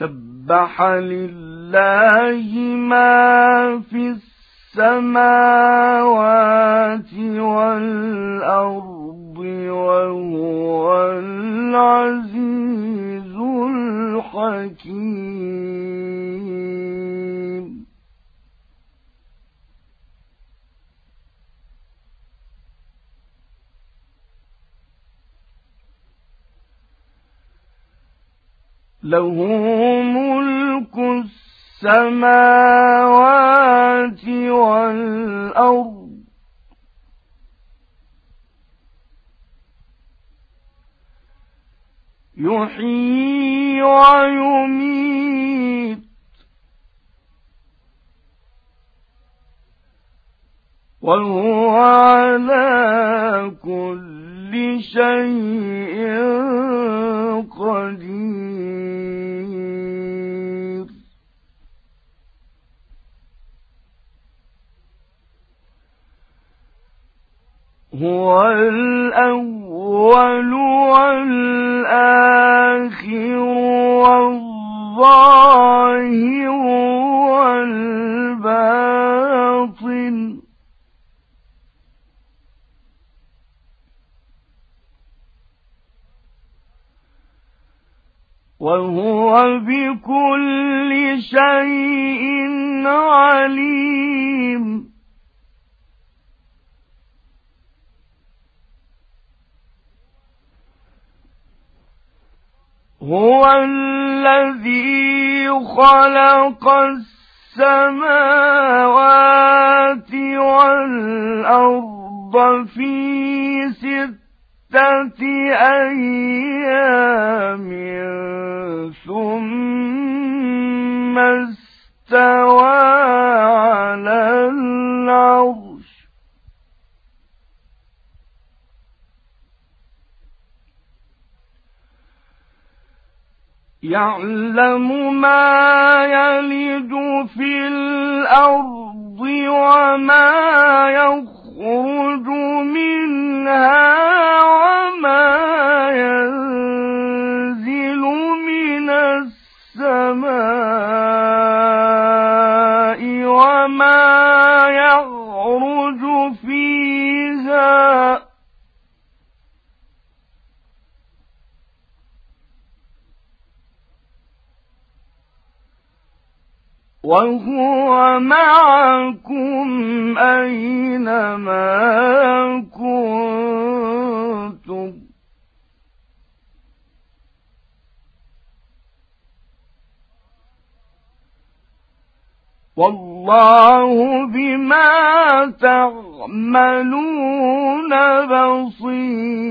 سبح لله ما في السماوات والأرض وهو العزيز الحكيم. له ملك السماوات والأرض. يحيي ويميت. وهو على كل شيء قدير. هو الأول والآخر والظاهر والباطن. وهو بكل شيء عليم. هو الذي خلق السماوات والأرض في أيام ثم استوى على العرش. يعلم ما يلد في الأرض وما يخرج منها وهو معكم أينما كنتم. والله بما تعملون بصير.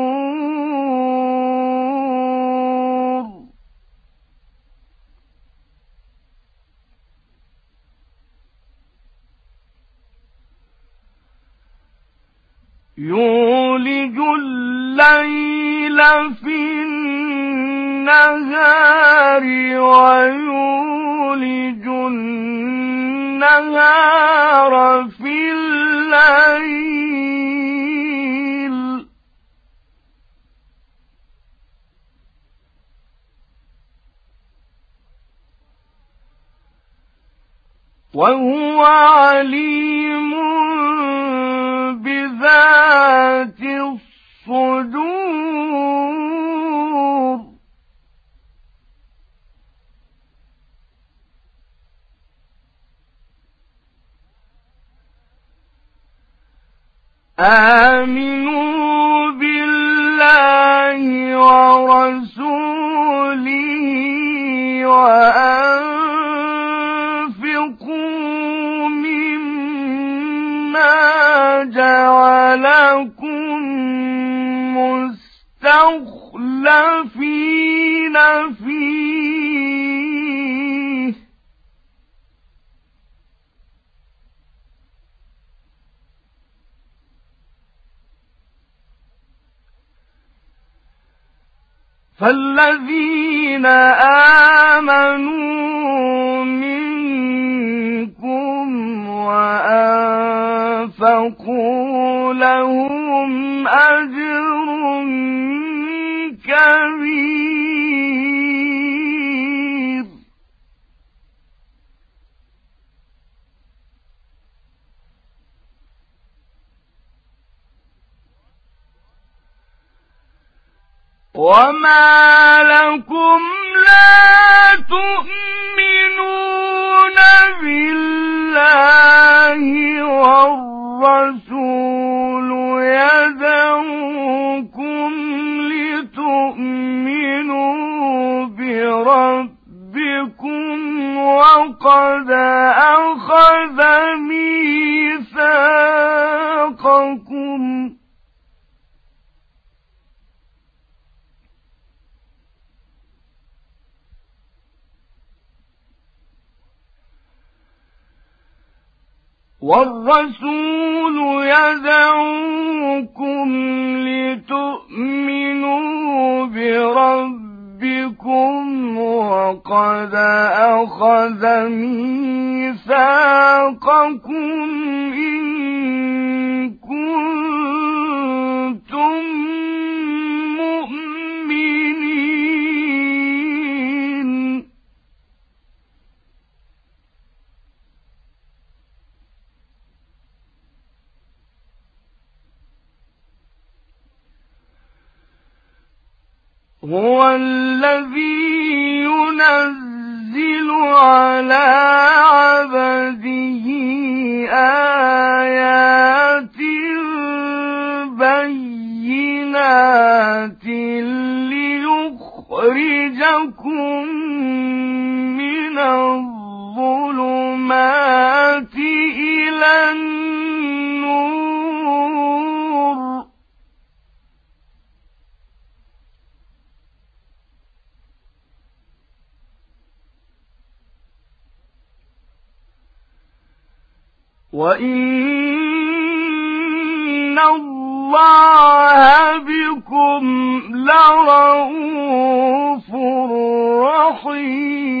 يولج الليل في النهار ويولج النهار في الليل. وهو عليم آمنوا بالله ورسوله وأنفقوا مما جعلكم مستخلفين فيه. فالذين آمنوا منكم وأنفقوا لهم أجر كبير وما لكم لا تؤمنون وإن الله بكم لرؤوف رحيم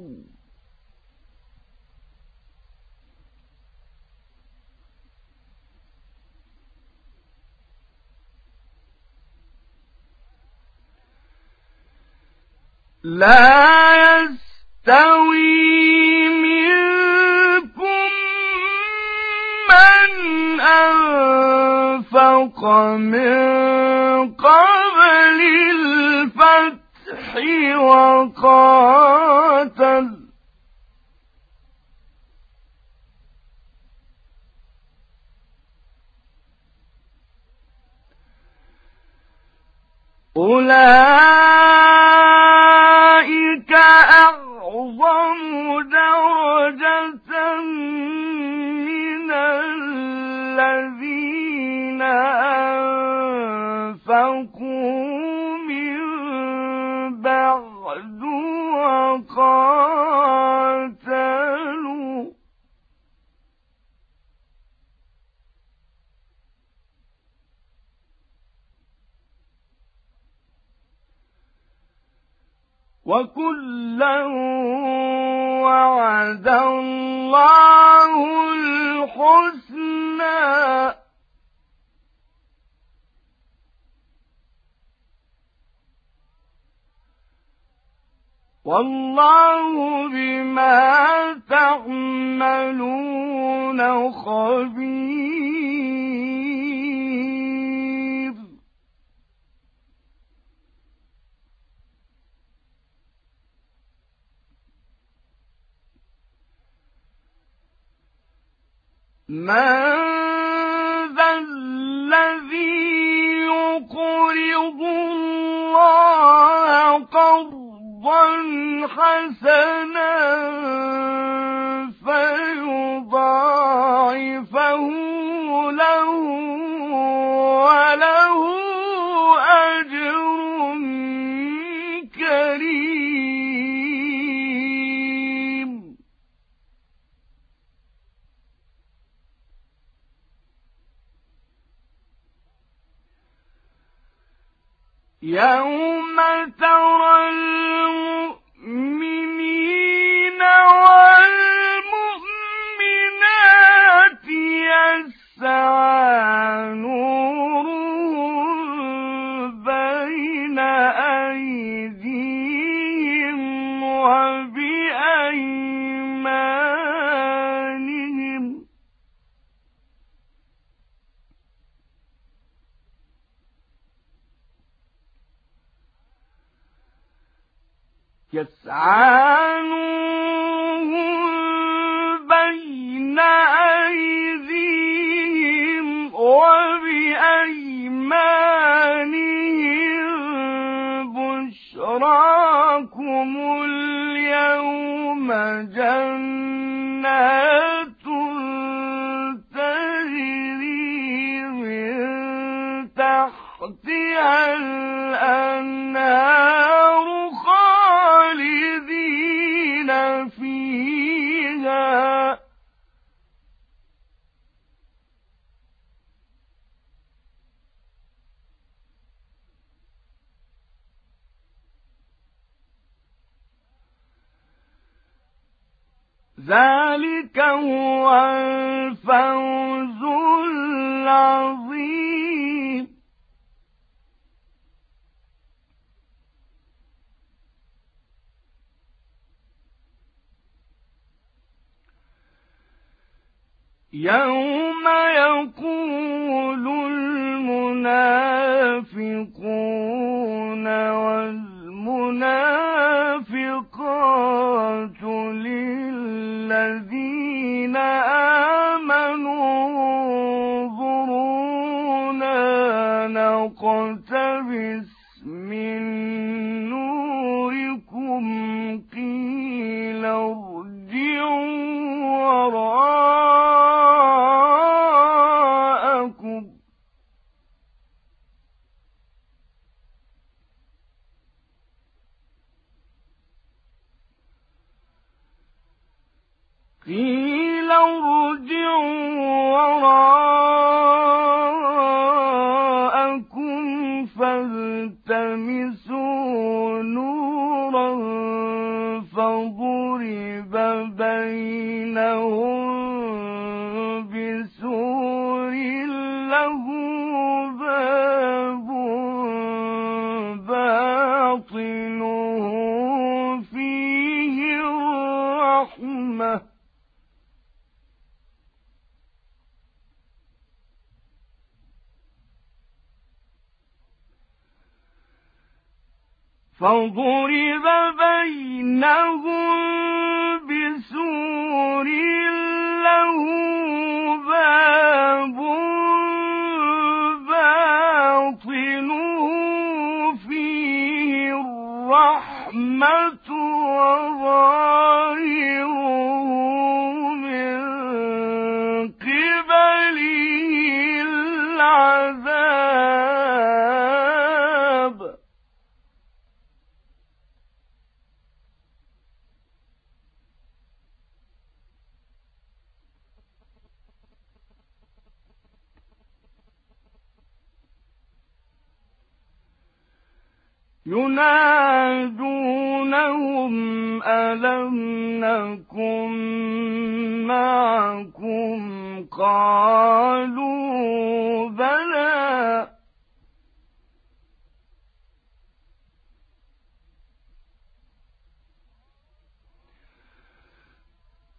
لا يستوي منكم من أنفق من قبل الفتح وقاتل. أولئك والله بما تعملون خبير. من حسنا عاد ذلك هو الفوز العظيم. يوم يقول المنافقون والمنافقات للمنافقين الذين آمنوا انظرونا نقتبس فضرب بينهم بسور له ألم نكن معكم قالوا بلى.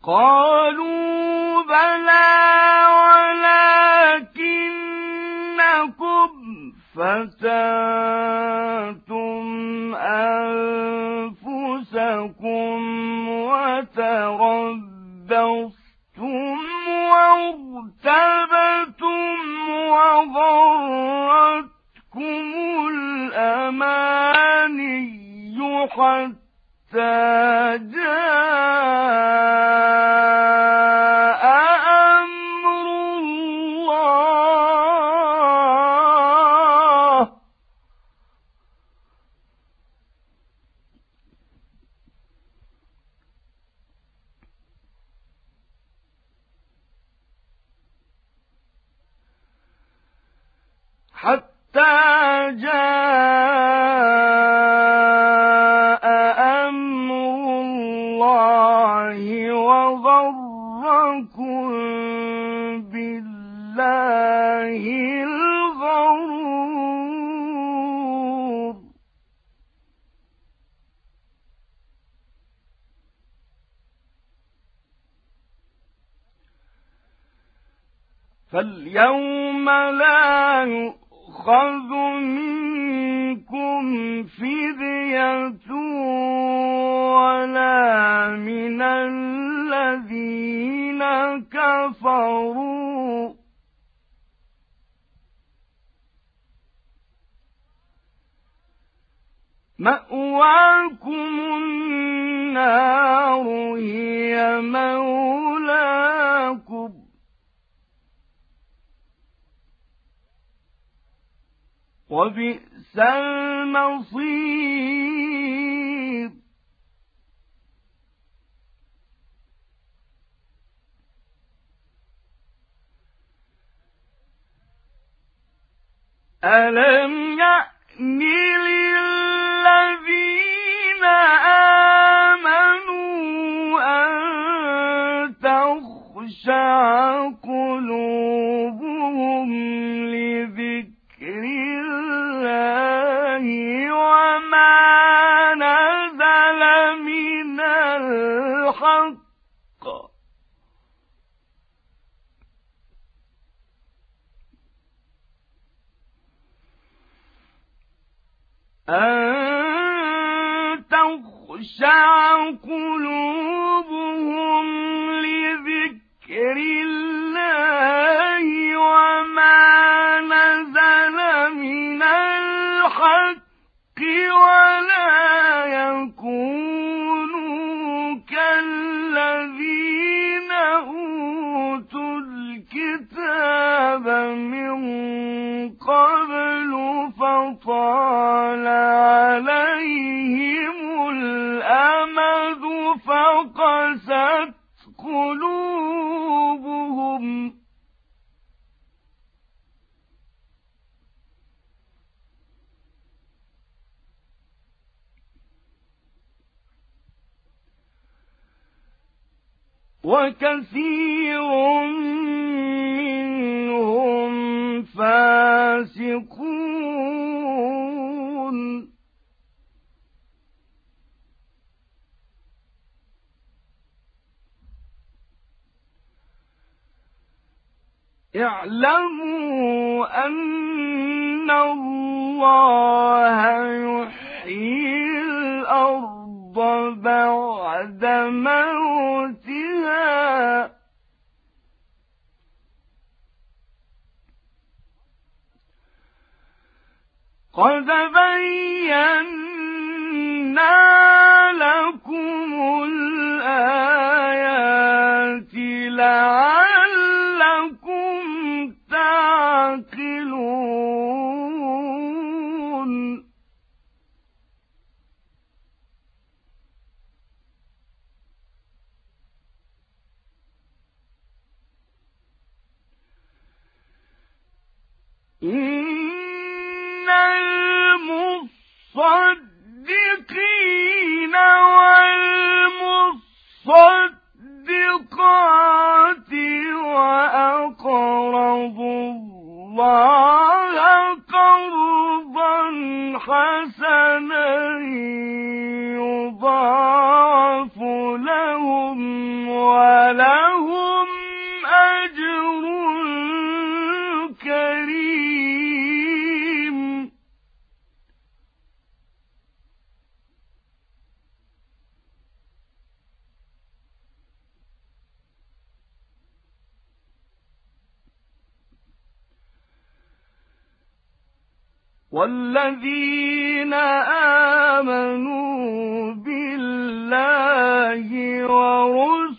قالوا بلى ولكنكم فتاتم أنفسكم. وتربصتم وارتبتم وغرتكم الأماني حتى جاء كفروا. مأواكم النار هي مولاكم. وبئس المصير. ألم يأن للذين آمنوا أن تخشع قلوبهم أن تخشع قلوبهم لذكر الله وما نزل من الحق ولا يكونوا كالذين أوتوا الكتاب من قبل فطال عليهم الأمد فقست قلوبهم. وكثير منهم فاسقون. اعلموا أن الله يحيي الأرض بعد موتها. قد بينا والذين آمنوا بالله ورسله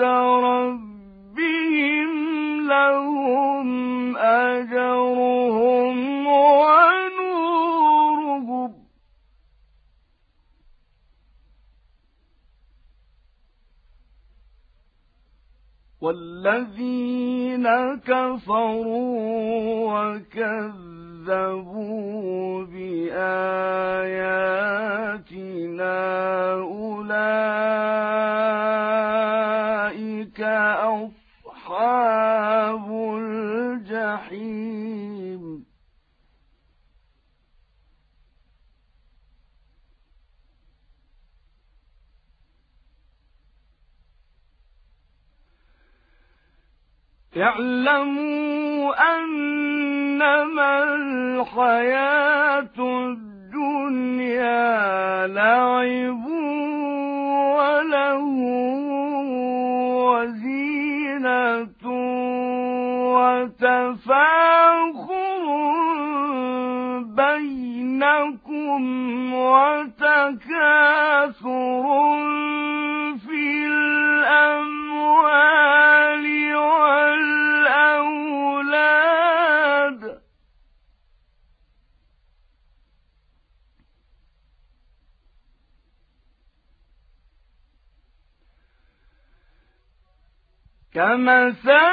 عِندَ رَبِّهِمْ لَهُمْ أَجْرُهُمْ وَنُورُهُمْ. وَالَّذِينَ كَفَرُوا وَكَذَّبُوا بِآيَاتِنَا أُولَٰئِكَ أصحاب الجحيم. اعلموا أنما الحياة مَسَاءَ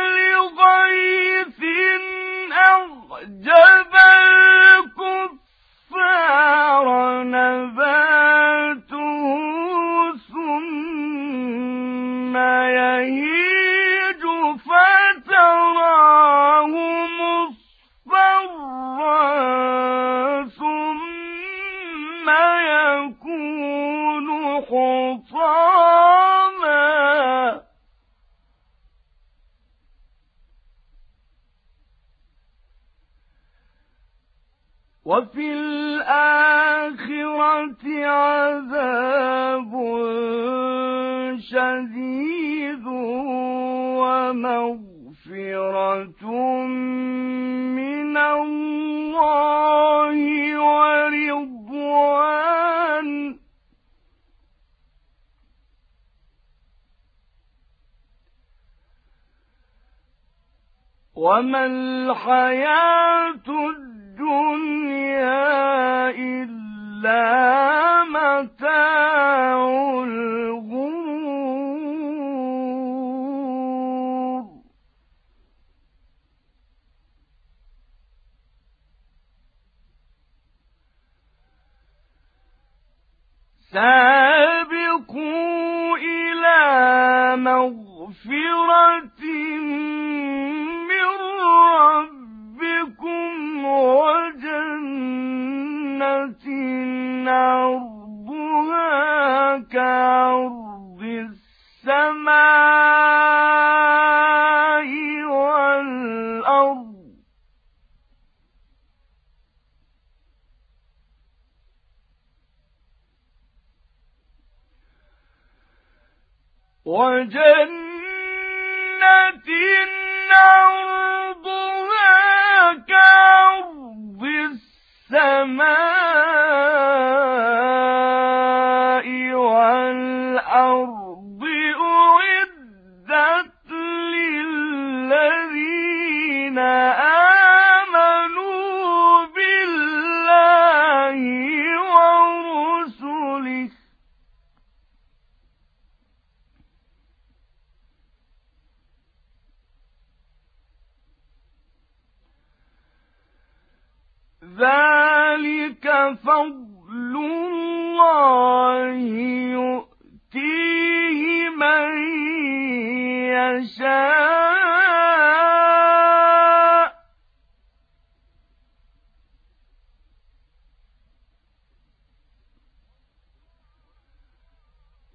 حتى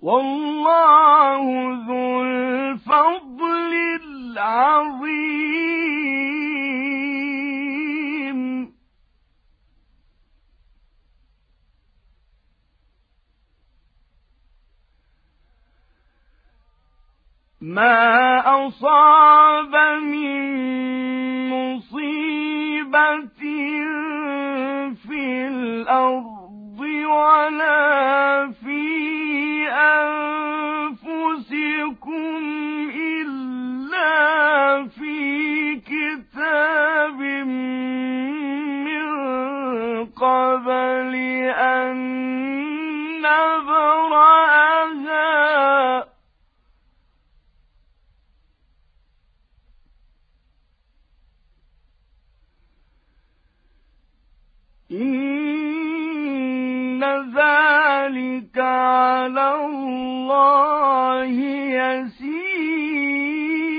والله ذو الفضل العظيم. ما أصاب من مصيبة في الأرض ولا في أنفسكم إلا في كتاب من قبل أن نبرأها إن ذلك على يسير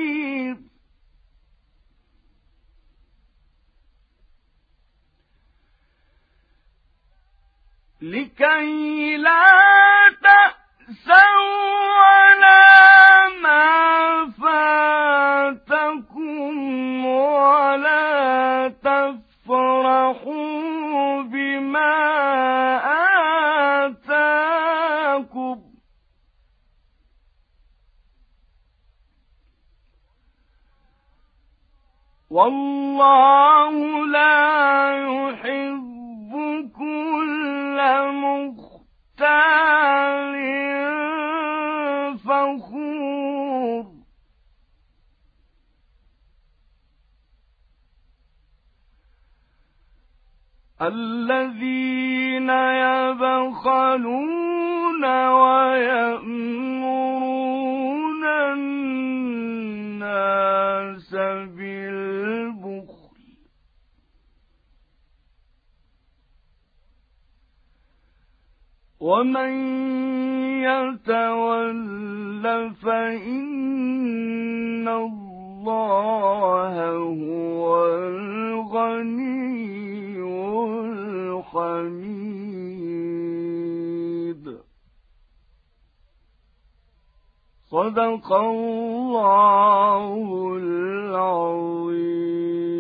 لكي لا لا يحب كل فخور. الذين يبخلون ويأمرون الناس بالبخل ومن يتول فإن الله هو الغني الحميد. صدق الله العظيم.